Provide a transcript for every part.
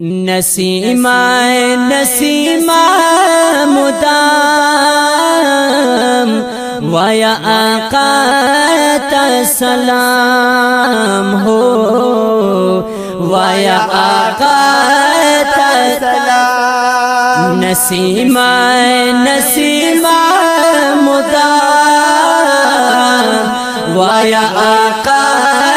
نسیما نسیما مدام ویا آقا تا سلام ہو ویا آقا تا سلام نسیما نسیما مدام ویا آقا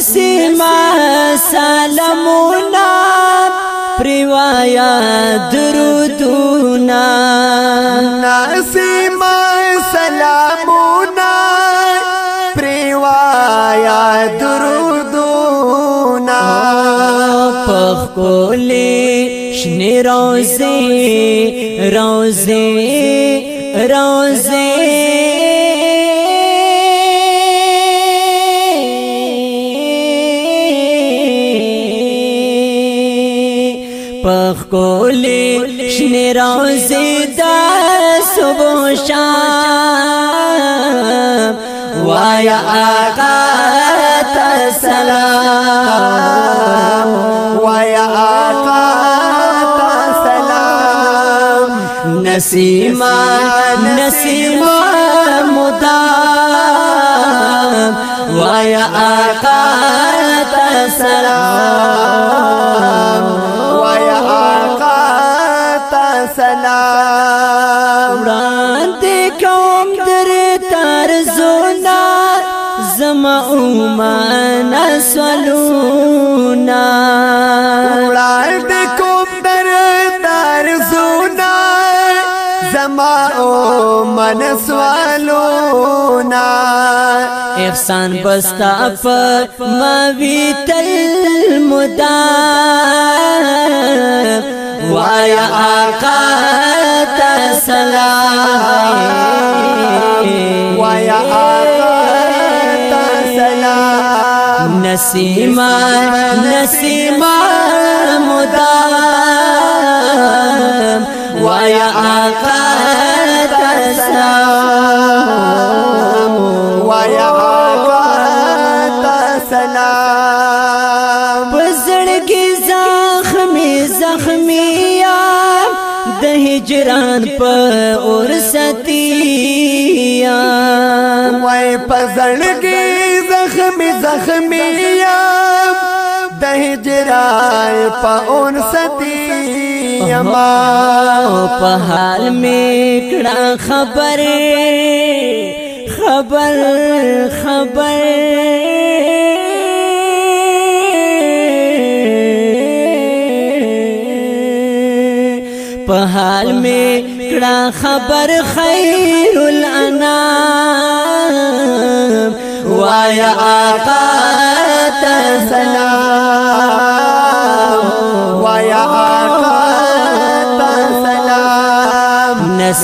نسیما سلامونا پریوایا درودونا نسیما سلامونا پریوایا درودونا پخ کولی شنی روزی روزی روزه پخ کولی شنی روزی دا صبح شام. وایا آقا تا سلام. وایا آقا تا سلام. نسیما نسیما مدام. وایا آقا تا سلام. زما اومان سولونا وړاندې کوم در در زونا. زما أو من سوالونا احسان بستا په ما وی تل مدام وایا آقا تا سلام. نسیما نسیما مدام وایا آقا تسلام وایا آقا تسلام. بزرگی زخمی زخمی د هجران په اور ستیا وای په زړګي زخمي زخمي د هجران په اون ستی یما په حال می کړه خبر خبر خبر۔ په حال می کړه خبر خیر الانام وایا آقا ته سلام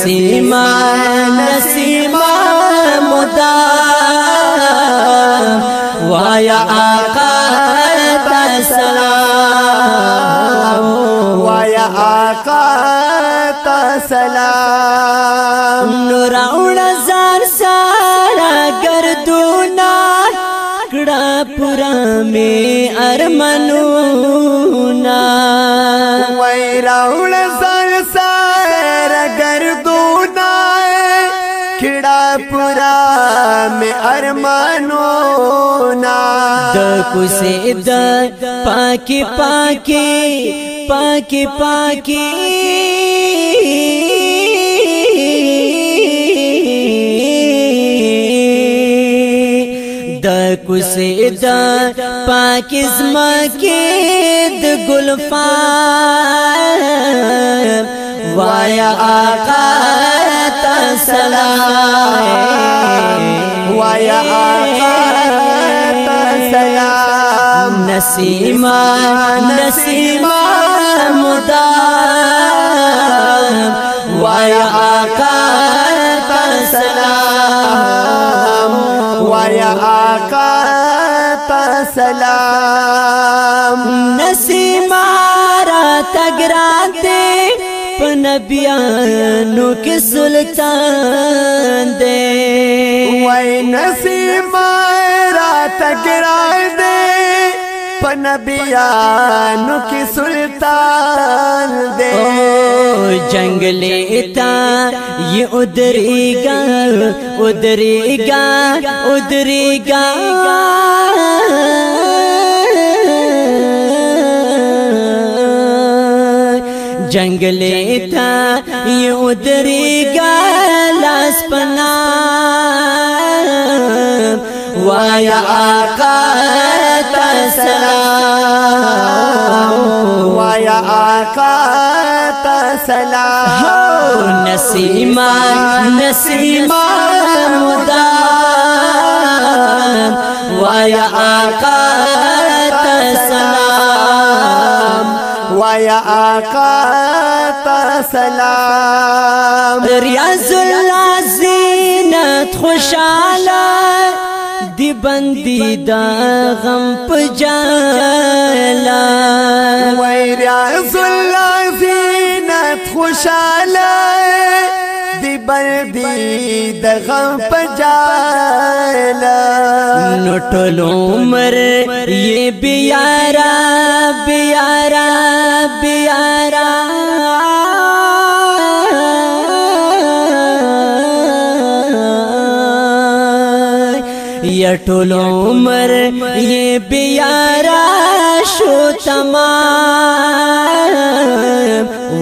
نسیما نسیما مدام وایا آقا تا سلام وایا آقا تا سلام نور اون زار سارا گردونا کڑا پورا میں ارمنونا. में अरमानो ना। द कुसे द पाके पाकी पाकी पाकी। د कुसे द के द गुलफा। वाया आका सलाम। وایا آقا سلام نسیما نسیما مدام وایا آقا سلام وایا آقا سلام نسیما را تگراتے په نبیانو کې سلطان دے۔ نسیما را تگران دے۔ پنبیانو کی سلطان دے۔ جنگلے تا یہ ادری گا ادری گا ادری گا جنگلے تا یہ ادری گا لاس پنا. وایا آقا تا سلام. وایا آقا تا سلام. نسیما نسیما مدام. وایا آقا وایا آقا تا سلام ریاض اللہ زینت خوشالا دی بندی دا غم پجالا وای ریاض الله زینت خوشاله دی بردی د غم پجاله نو ټول عمر یہ بیارا بیارا بیارا یا ټول عمر یہ بیارا شو تمام۔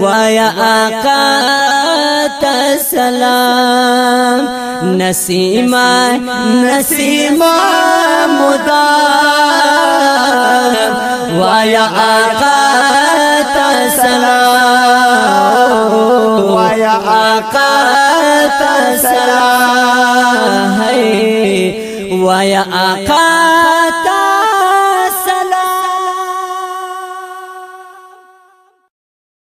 وایا آقا تا سلام۔ نسیما نسیما مدام وایا آقا تا سلام وایا آقا تا سلام وایا آقا تا